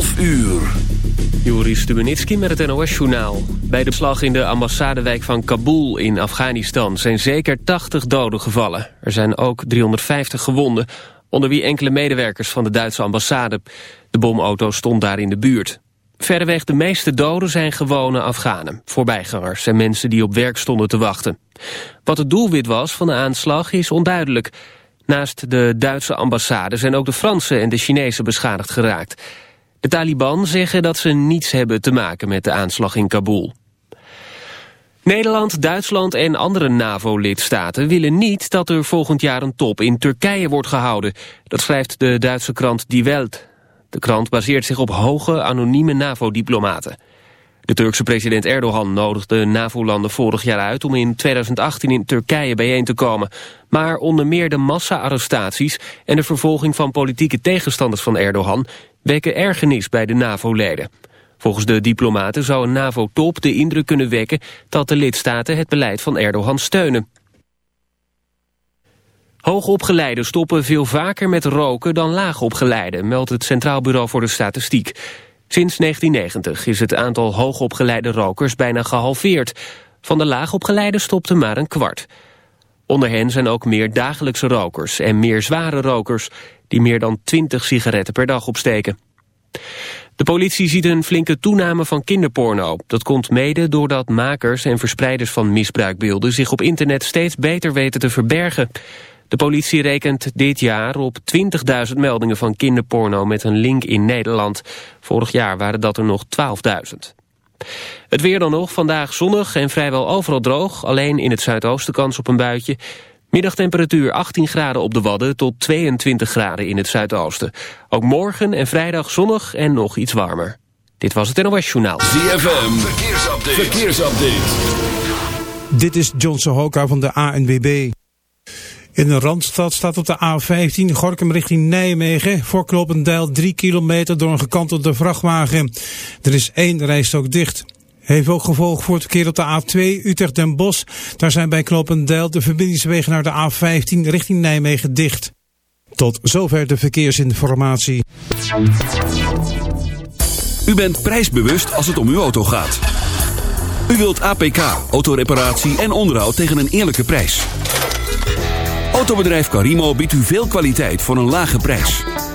12 uur. Joris Stubenitski met het NOS-journaal. Bij de slag in de ambassadewijk van Kabul in Afghanistan... zijn zeker 80 doden gevallen. Er zijn ook 350 gewonden... onder wie enkele medewerkers van de Duitse ambassade. De bomauto stond daar in de buurt. Verreweg de meeste doden zijn gewone Afghanen, voorbijgangers... en mensen die op werk stonden te wachten. Wat het doelwit was van de aanslag is onduidelijk... Naast de Duitse ambassade zijn ook de Franse en de Chinese beschadigd geraakt. De Taliban zeggen dat ze niets hebben te maken met de aanslag in Kabul. Nederland, Duitsland en andere NAVO-lidstaten willen niet dat er volgend jaar een top in Turkije wordt gehouden. Dat schrijft de Duitse krant Die Welt. De krant baseert zich op hoge anonieme NAVO-diplomaten. De Turkse president Erdogan nodigde NAVO-landen vorig jaar uit om in 2018 in Turkije bijeen te komen. Maar onder meer de massa-arrestaties en de vervolging van politieke tegenstanders van Erdogan wekken ergernis bij de NAVO-leden. Volgens de diplomaten zou een NAVO-top de indruk kunnen wekken dat de lidstaten het beleid van Erdogan steunen. Hoogopgeleiden stoppen veel vaker met roken dan laagopgeleiden, meldt het Centraal Bureau voor de Statistiek. Sinds 1990 is het aantal hoogopgeleide rokers bijna gehalveerd. Van de laagopgeleide stopte maar een kwart. Onder hen zijn ook meer dagelijkse rokers en meer zware rokers... die meer dan 20 sigaretten per dag opsteken. De politie ziet een flinke toename van kinderporno. Dat komt mede doordat makers en verspreiders van misbruikbeelden... zich op internet steeds beter weten te verbergen. De politie rekent dit jaar op 20.000 meldingen van kinderporno met een link in Nederland. Vorig jaar waren dat er nog 12.000. Het weer dan nog, vandaag zonnig en vrijwel overal droog. Alleen in het zuidoosten kans op een buitje. Middagtemperatuur 18 graden op de Wadden tot 22 graden in het zuidoosten. Ook morgen en vrijdag zonnig en nog iets warmer. Dit was het NOS Journaal. ZFM, verkeersupdate. verkeersupdate. Dit is John Sohoka van de ANWB. In de Randstad staat op de A15 Gorkum richting Nijmegen voor Klopendijl 3 kilometer door een gekantelde vrachtwagen. Er is één rijstok dicht. Heeft ook gevolg voor het verkeer op de A2 Utrecht Den Bosch. Daar zijn bij Klopendijl de verbindingswegen naar de A15 richting Nijmegen dicht. Tot zover de verkeersinformatie. U bent prijsbewust als het om uw auto gaat. U wilt APK, autoreparatie en onderhoud tegen een eerlijke prijs. Autobedrijf Carimo biedt u veel kwaliteit voor een lage prijs.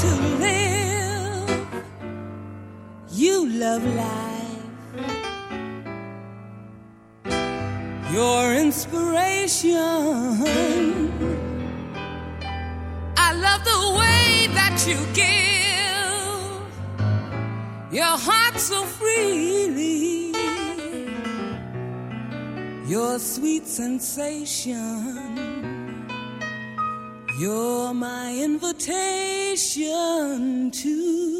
To live. You love life. Your inspiration. I love the way that you give. Your heart so freely. Your sweet sensation. You're my invitation to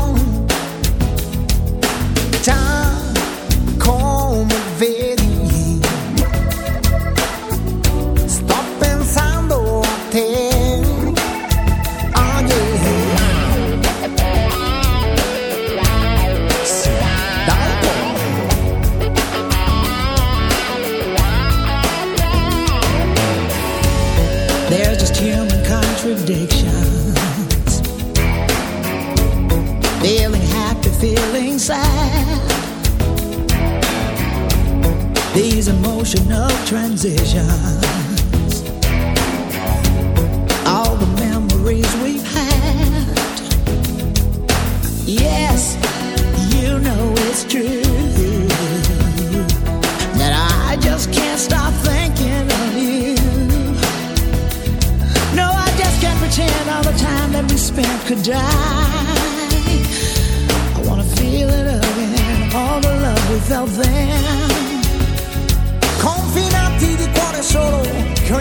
transition.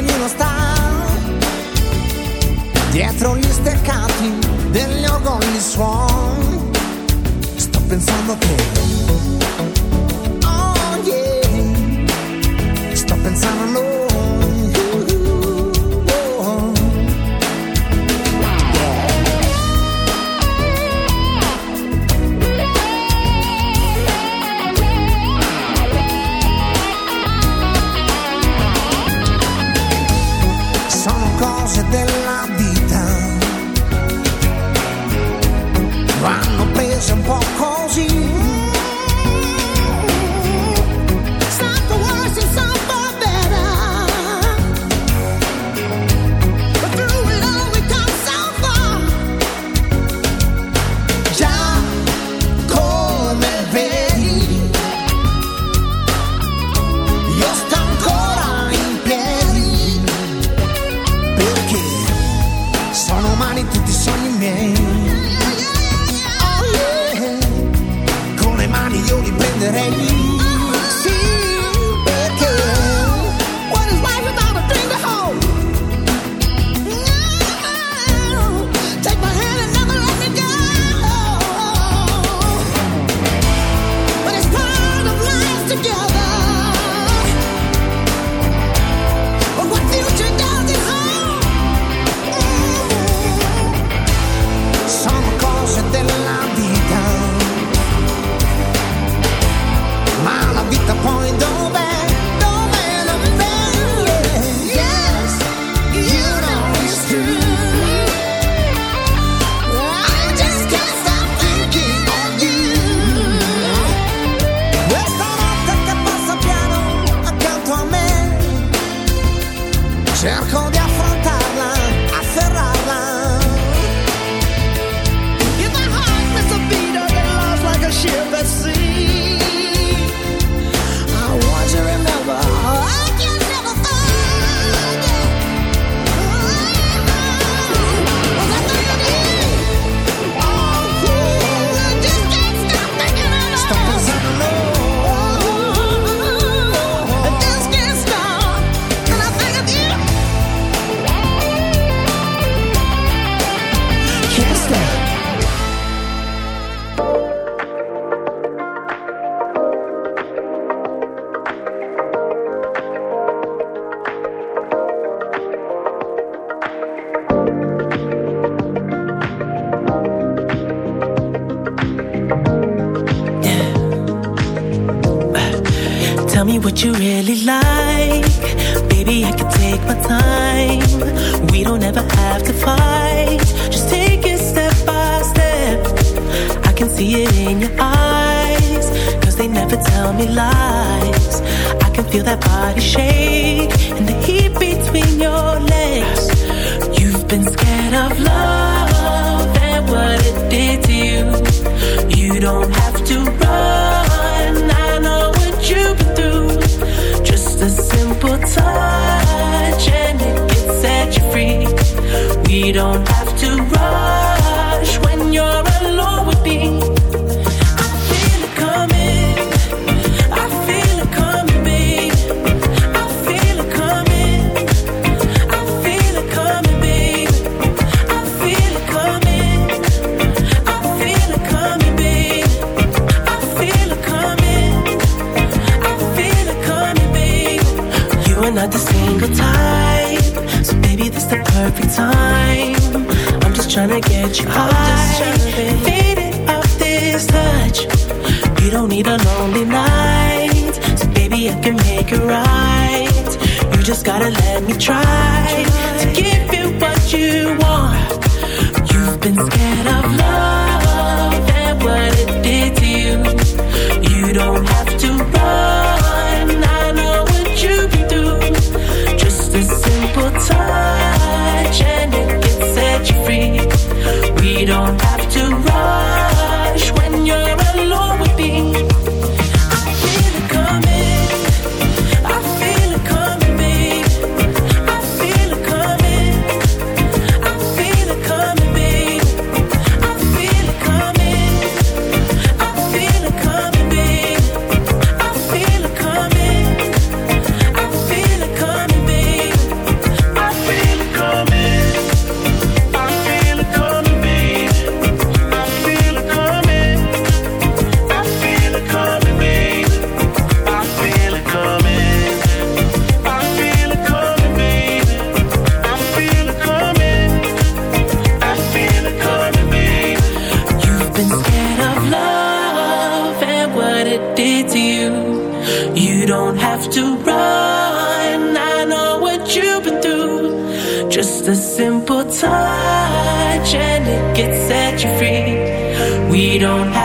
ognuno sta dietro gli steccati degli orgogli suon. Sto pensando che oh yeah sto pensando a noi.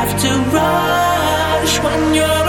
Have to rush when you're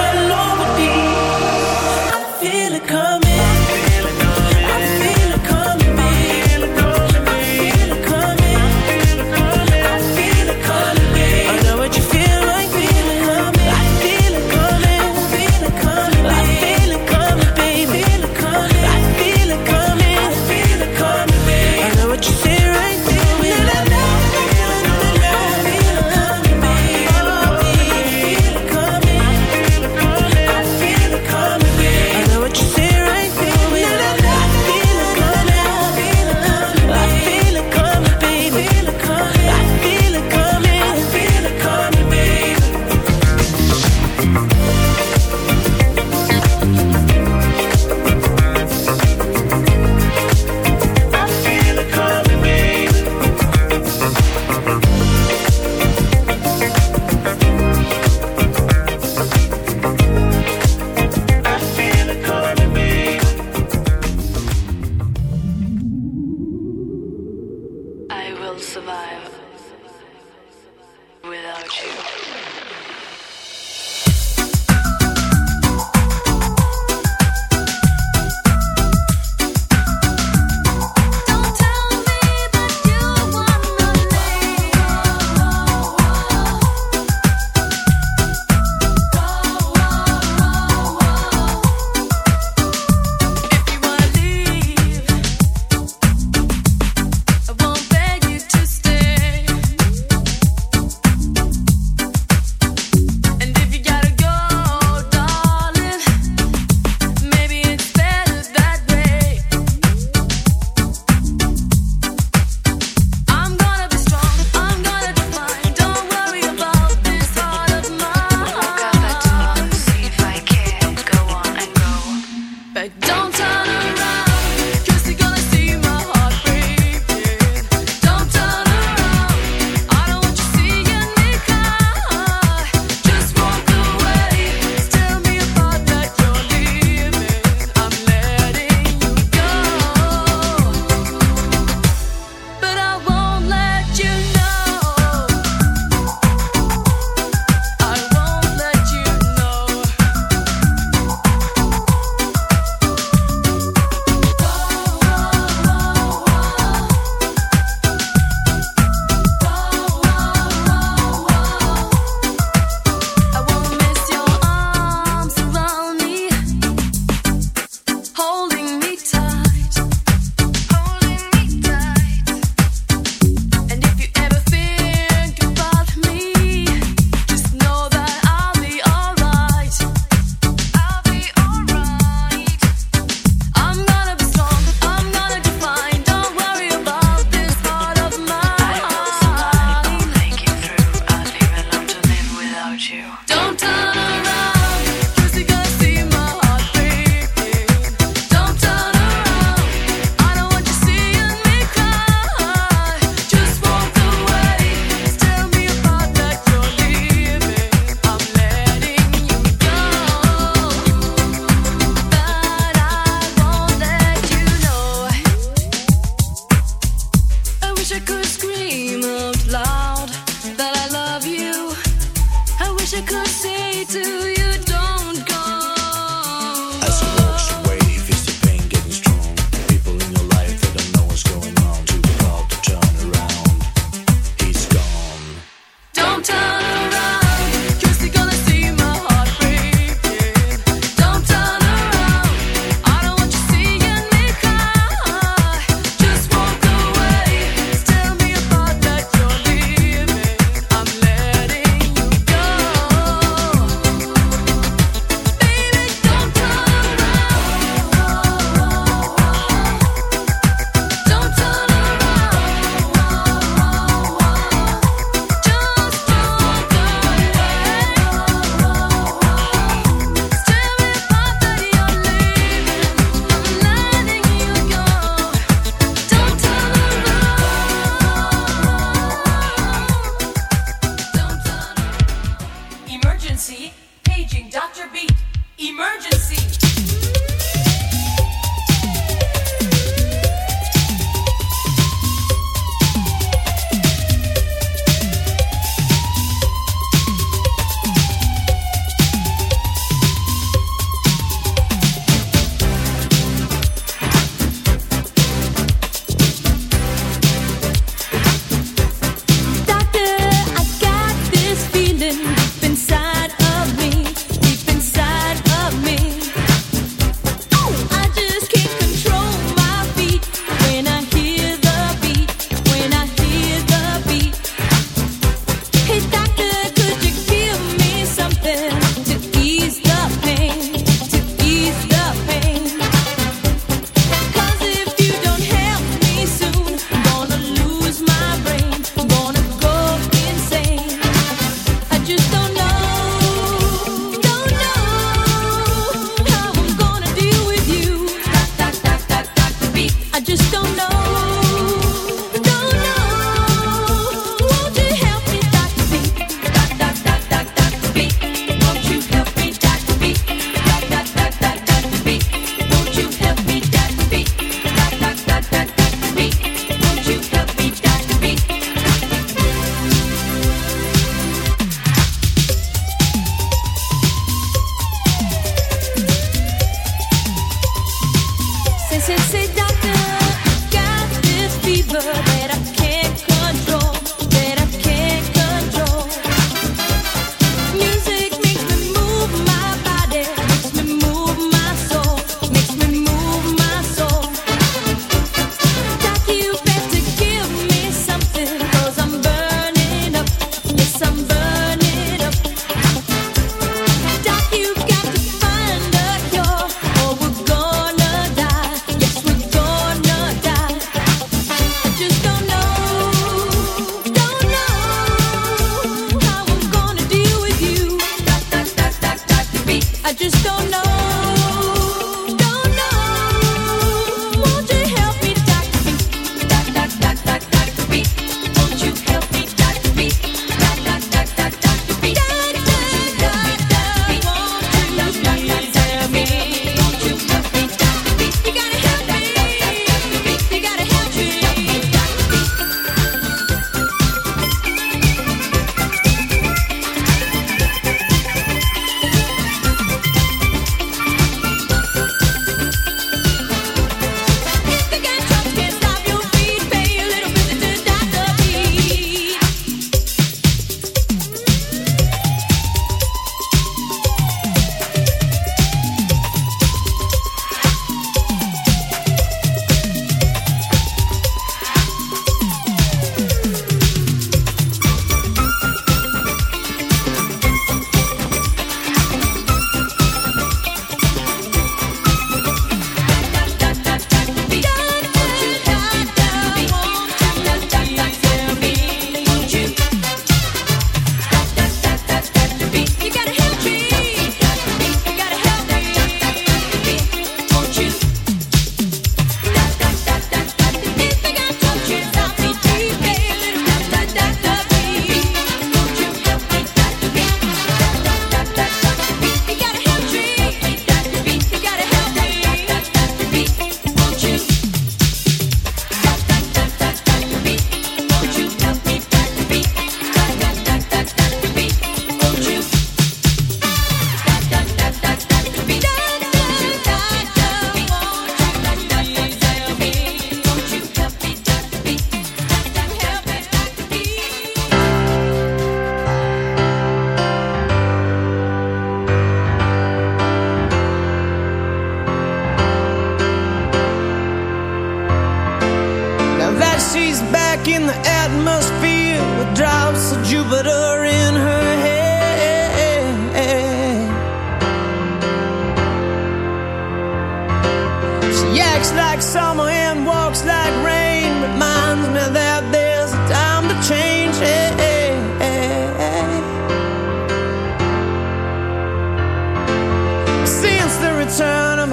wish I could say to you,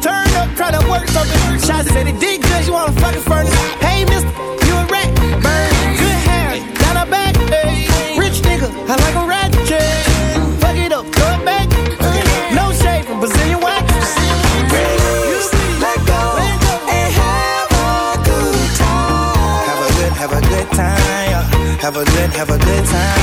turn up, try to work something. Shots said he did good, you wanna fucking furnace. Hey, mister, you a rat, bird. Good hair, got a back, hey. Rich nigga, I like a rat, yeah. Fuck it up, come back. No shade from Brazilian wax. Release, let go, and have a good time. Have a good, have a good time. Have a good, have a good time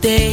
day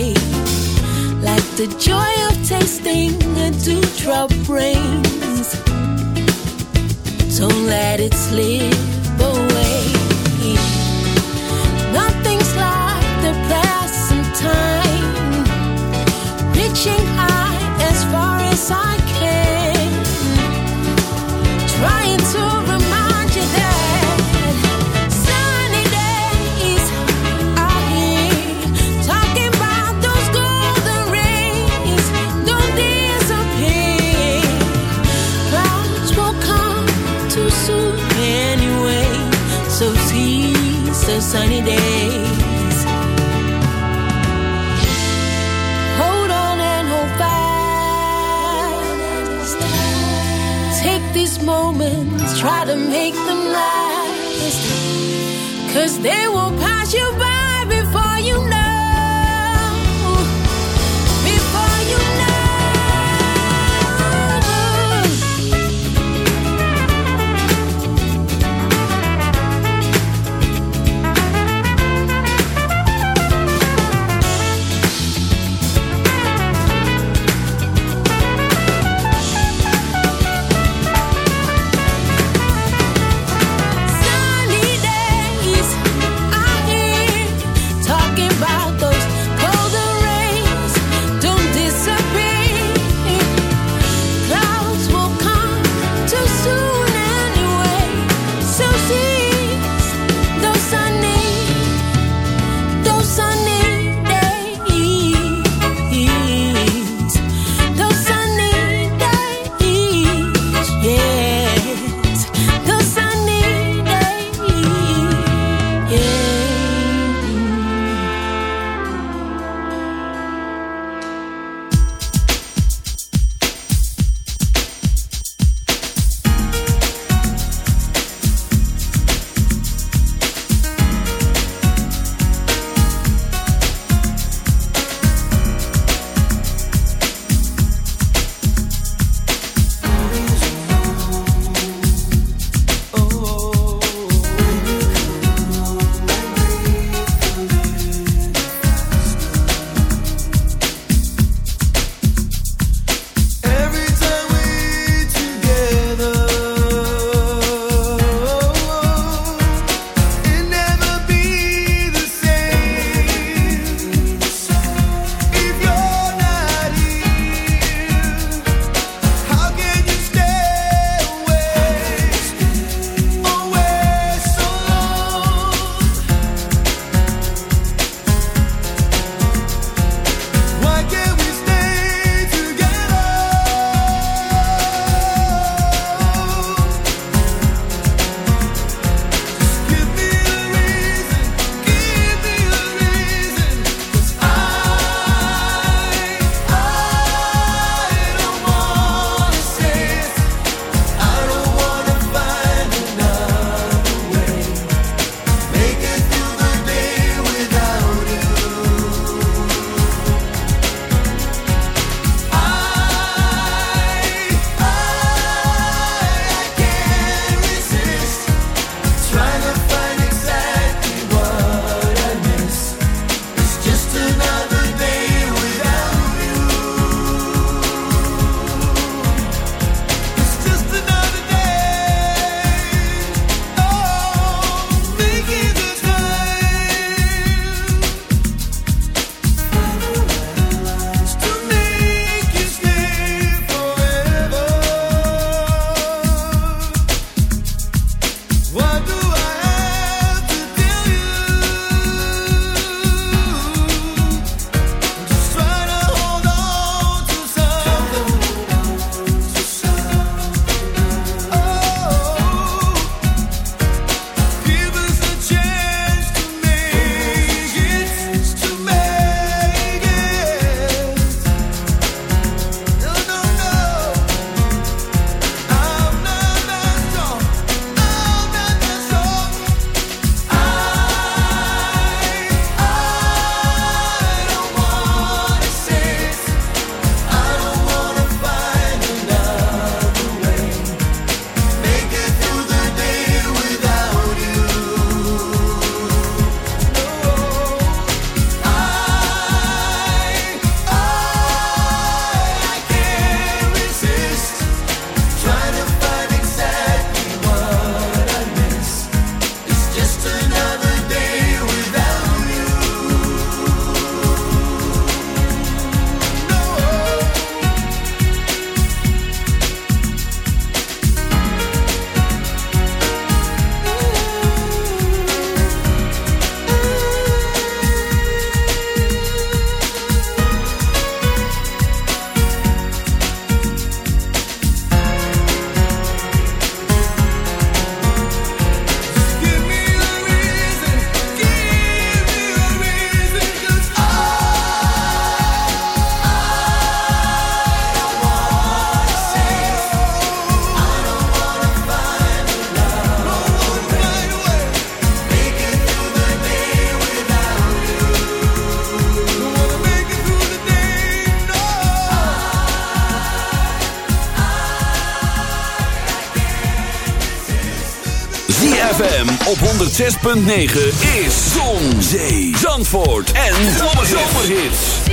106.9 is Zon, Zee, Zandvoort en Zomerhits.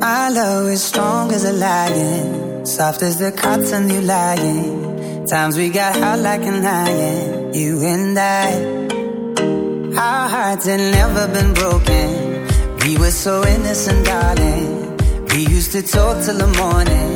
Our love is strong as a lion, soft as the cotton you lying. Times we got hot like an iron, you and I. hearts had never been broken. We were so innocent, darling. We used to talk till the morning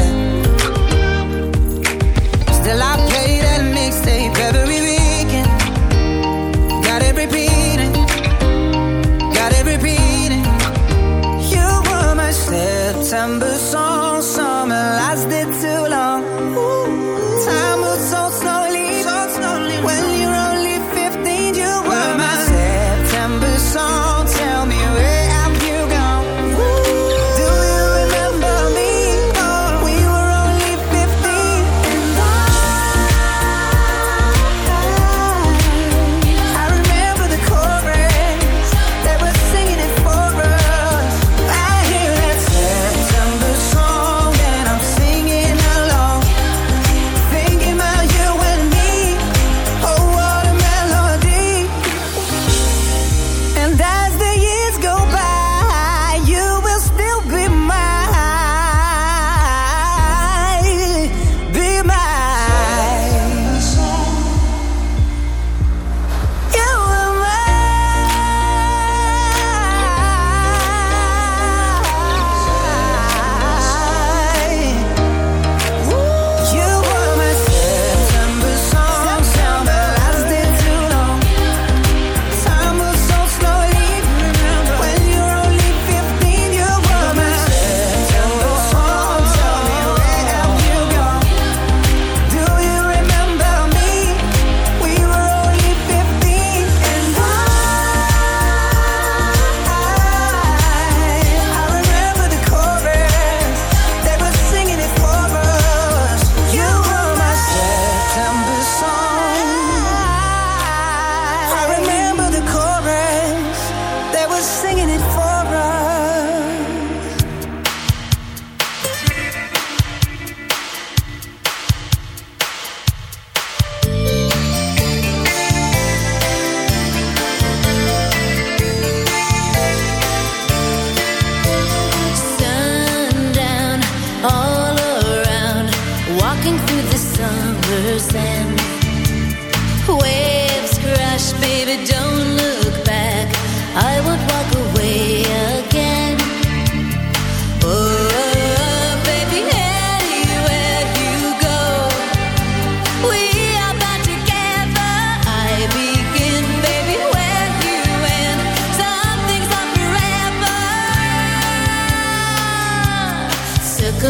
December song.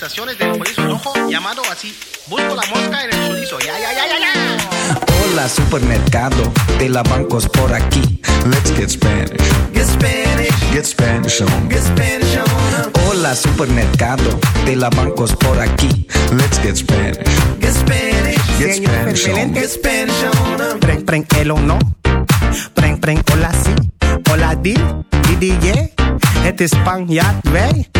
prestaciones del chorizo rojo llamado así. Busco la mosca en el chorizo. Ya, ya, ya, ya, ya. Hola supermercado de la bancos por aquí. Let's get Spanish. Get Spanish. Get Spanish on. Get Spanish on. Hola supermercado de la bancos por aquí. Let's get Spanish. Get Spanish. Get Spanish on. Get Spanish on. Breng, breng, elo no. Breng, breng, hola si. Hola di, di, di, yeah. Het is Spanjaard, wij.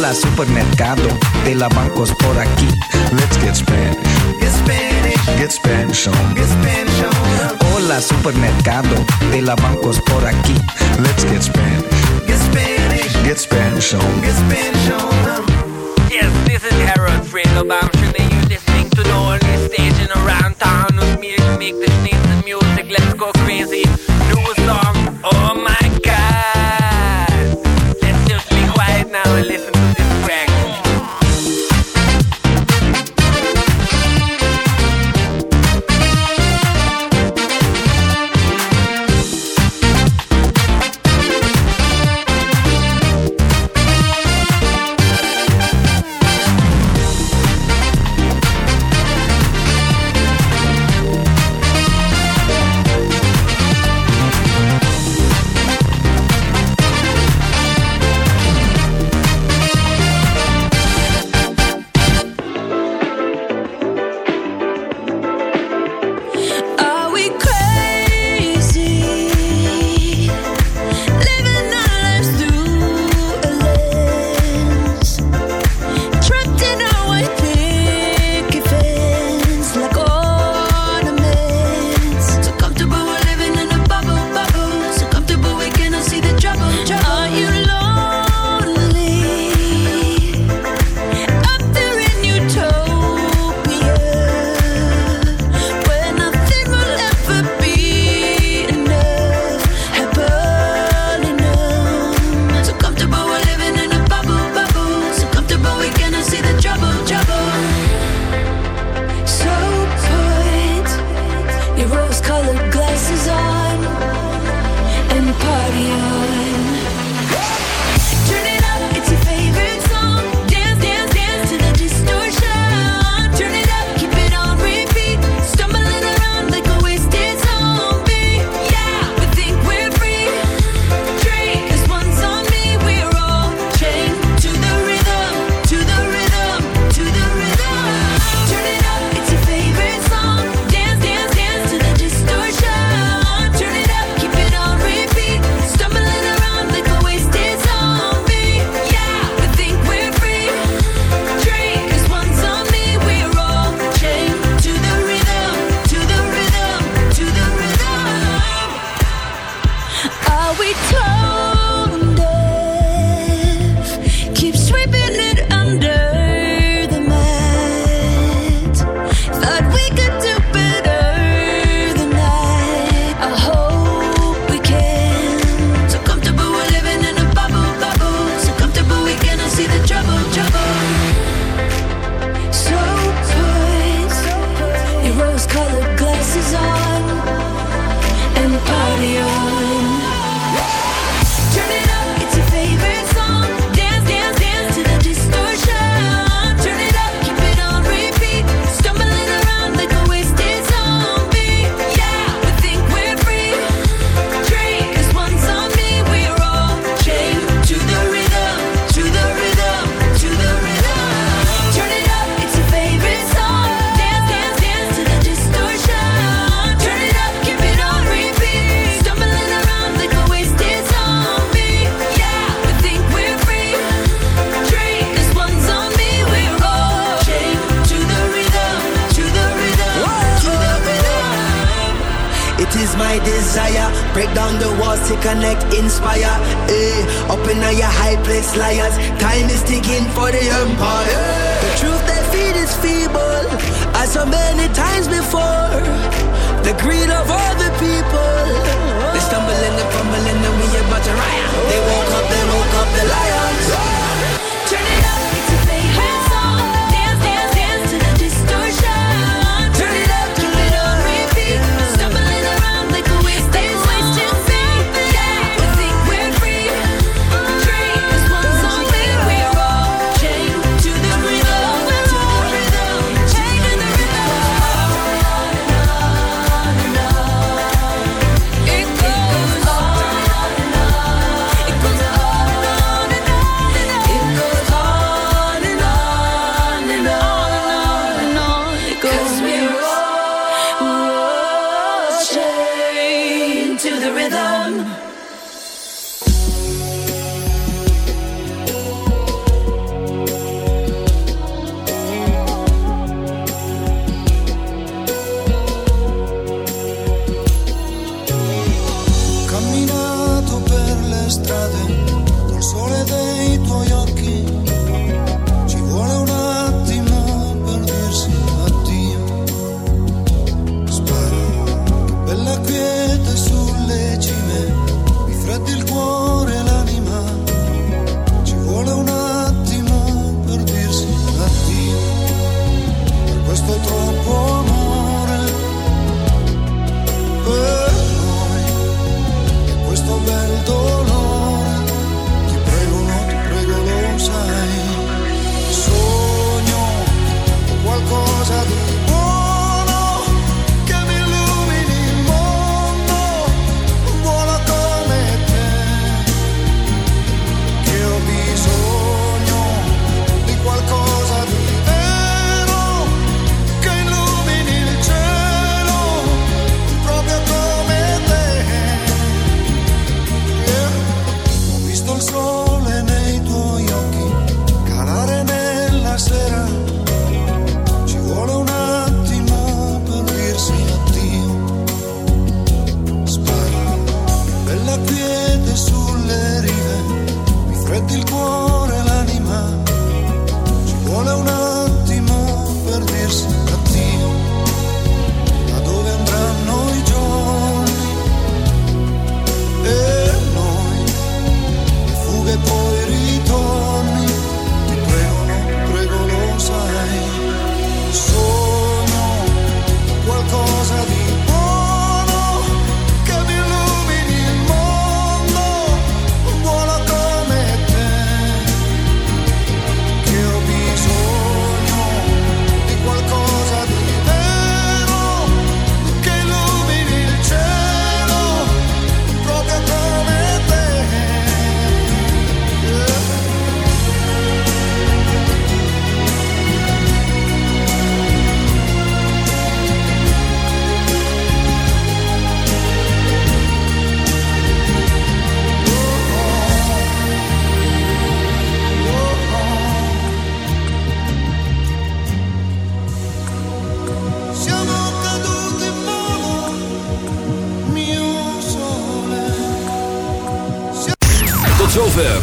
Hola supermercado de la bancos por aquí. Let's get Spanish. Get Spanish. Get Spanish on. Get Spanish on. Hola supermercado de la bancos por aquí. Let's get Spanish. Get Spanish. Get Spanish on. Get Spanish on. Yes, this is Harold Friedelbaum. Shouldn't you listening to the only station around town with me to make the sneeze music? Let's go crazy. Do a song. Oh